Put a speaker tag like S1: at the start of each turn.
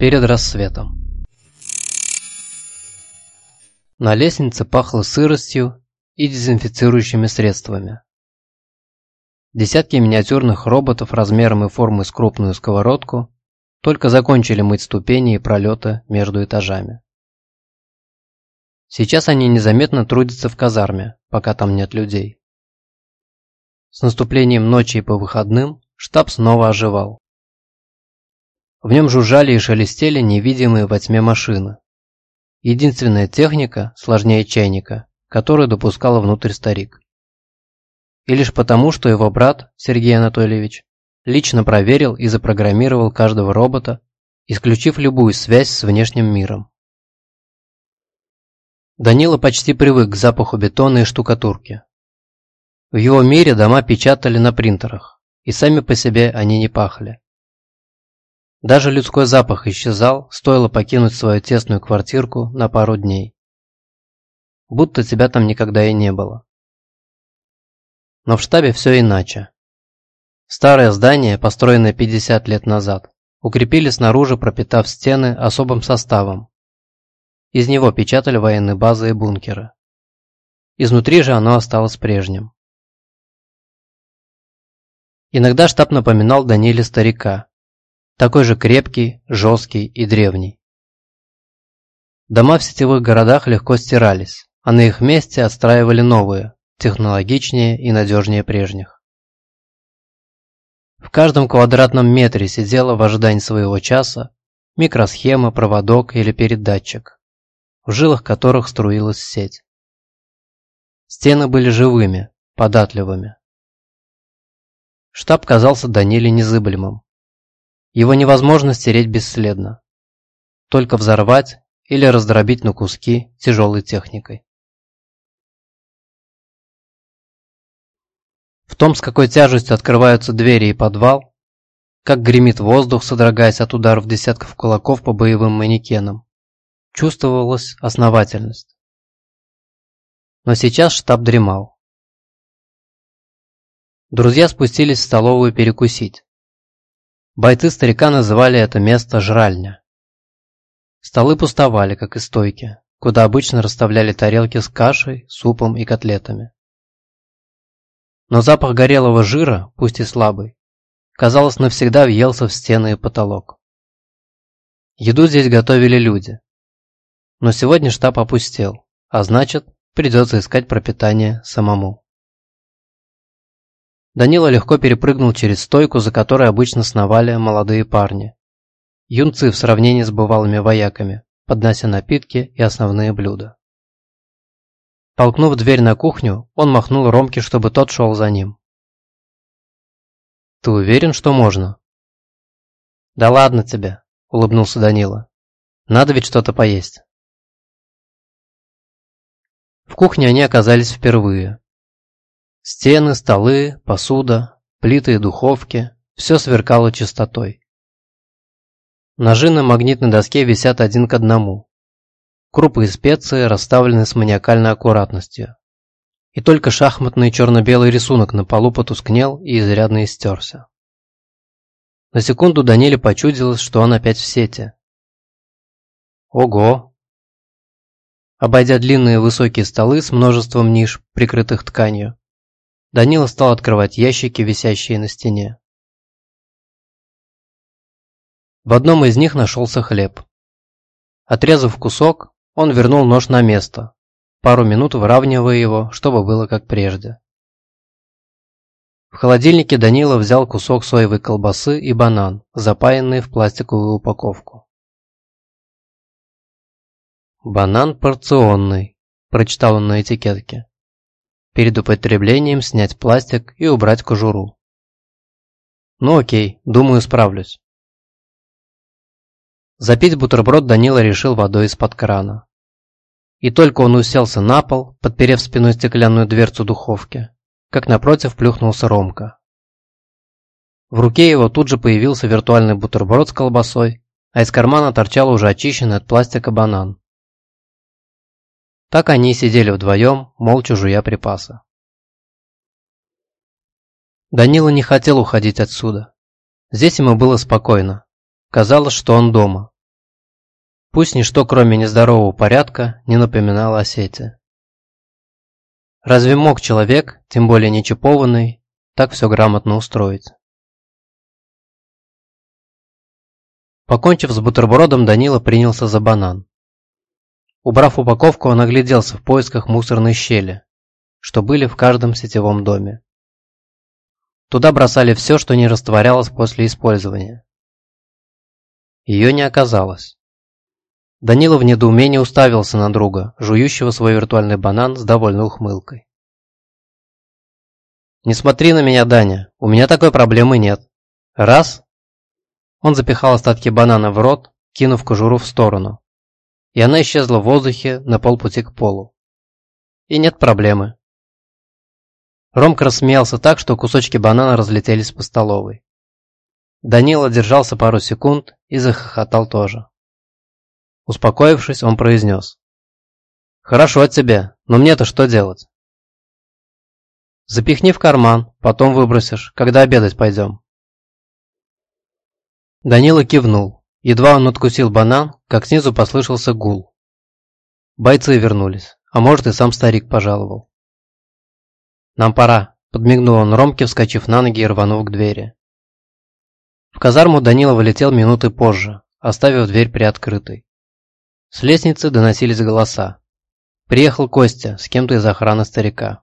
S1: перед рассветом. На лестнице пахло сыростью и дезинфицирующими средствами. Десятки миниатюрных роботов размером и формой с крупную сковородку только закончили мыть ступени и пролеты между этажами. Сейчас они незаметно трудятся в казарме, пока там нет людей. С наступлением ночи и по выходным штаб снова оживал. В нем жужжали и шелестели невидимые во тьме машины. Единственная техника, сложнее чайника, которую допускала внутрь старик. И лишь потому, что его брат, Сергей Анатольевич, лично проверил и запрограммировал каждого робота, исключив любую связь с внешним миром. Данила почти привык к запаху бетона и штукатурки. В его мире дома печатали на принтерах, и сами по себе они не пахли. Даже людской запах исчезал, стоило покинуть свою тесную квартирку на пару дней. Будто тебя там никогда и не было. Но в штабе все иначе. Старое здание, построенное 50 лет назад, укрепили снаружи, пропитав стены особым составом. Из него печатали военные базы и бункеры. Изнутри же оно осталось прежним. Иногда штаб напоминал Даниле старика, такой же крепкий, жесткий и древний. Дома в сетевых городах легко стирались, а на их месте отстраивали новые, технологичнее и надежнее прежних. В каждом квадратном метре сидела в ожидании своего часа микросхема, проводок или передатчик, в жилах которых струилась сеть. Стены были живыми, податливыми. Штаб казался Даниле незыблемым. Его невозможно стереть бесследно. Только взорвать или раздробить на куски тяжелой техникой. В том, с какой тяжестью открываются двери и подвал, как гремит воздух, содрогаясь от ударов десятков кулаков по боевым манекенам, чувствовалась основательность. Но сейчас штаб дремал. Друзья спустились в столовую перекусить. Бойцы старика называли это место «жральня». Столы пустовали, как и стойки, куда обычно расставляли тарелки с кашей, супом и котлетами. Но запах горелого жира, пусть и слабый, казалось, навсегда въелся в стены и потолок. Еду здесь готовили люди. Но сегодня штаб опустел, а значит, придется искать пропитание самому. Данила легко перепрыгнул через стойку, за которой обычно сновали молодые парни. Юнцы в сравнении с бывалыми вояками, поднося напитки и основные блюда. Толкнув дверь на кухню, он махнул Ромке, чтобы тот шел за ним. «Ты уверен, что можно?» «Да ладно тебе», — улыбнулся Данила. «Надо ведь что-то поесть». В кухне они оказались впервые. Стены, столы, посуда, плиты и духовки – все сверкало чистотой. Ножи на магнитной доске висят один к одному. Крупы и специи расставлены с маниакальной аккуратностью. И только шахматный черно-белый рисунок на полу потускнел и изрядно истерся. На секунду Даниле почудилось, что он опять в сети. Ого! Обойдя длинные высокие столы с множеством ниш, прикрытых тканью, Данила стал открывать ящики, висящие на стене. В одном из них нашелся хлеб. Отрезав кусок, он вернул нож на место, пару минут выравнивая его, чтобы было как прежде. В холодильнике Данила взял кусок соевой колбасы и банан, запаянные в пластиковую упаковку. «Банан порционный», – прочитал он на этикетке. Перед употреблением снять пластик и убрать кожуру. Ну окей, думаю справлюсь. Запить бутерброд Данила решил водой из-под крана. И только он уселся на пол, подперев спиной стеклянную дверцу духовки, как напротив плюхнулся Ромка. В руке его тут же появился виртуальный бутерброд с колбасой, а из кармана торчал уже очищенный от пластика банан. Так они сидели вдвоем, молча жуя припасы. Данила не хотел уходить отсюда. Здесь ему было спокойно. Казалось, что он дома. Пусть ничто, кроме нездорового порядка, не напоминало о сети. Разве мог человек, тем более не чипованный, так все грамотно устроить? Покончив с бутербродом, Данила принялся за банан. Убрав упаковку, он огляделся в поисках мусорной щели, что были в каждом сетевом доме. Туда бросали все, что не растворялось после использования. Ее не оказалось. Данила в недоумении уставился на друга, жующего свой виртуальный банан с довольной ухмылкой. «Не смотри на меня, Даня, у меня такой проблемы нет. Раз...» Он запихал остатки банана в рот, кинув кожуру в сторону. И она исчезла в воздухе на полпути к полу. И нет проблемы. Ромка рассмеялся так, что кусочки банана разлетелись по столовой. Данила держался пару секунд и захохотал тоже. Успокоившись, он произнес. «Хорошо тебе, но мне-то что делать?» «Запихни в карман, потом выбросишь, когда обедать пойдем». Данила кивнул. Едва он откусил банан, как снизу послышался гул. Бойцы вернулись, а может и сам старик пожаловал. «Нам пора», – подмигнул он Ромке, вскочив на ноги и рванув к двери. В казарму Данила вылетел минуты позже, оставив дверь приоткрытой. С лестницы доносились голоса. Приехал Костя с кем-то из охраны старика.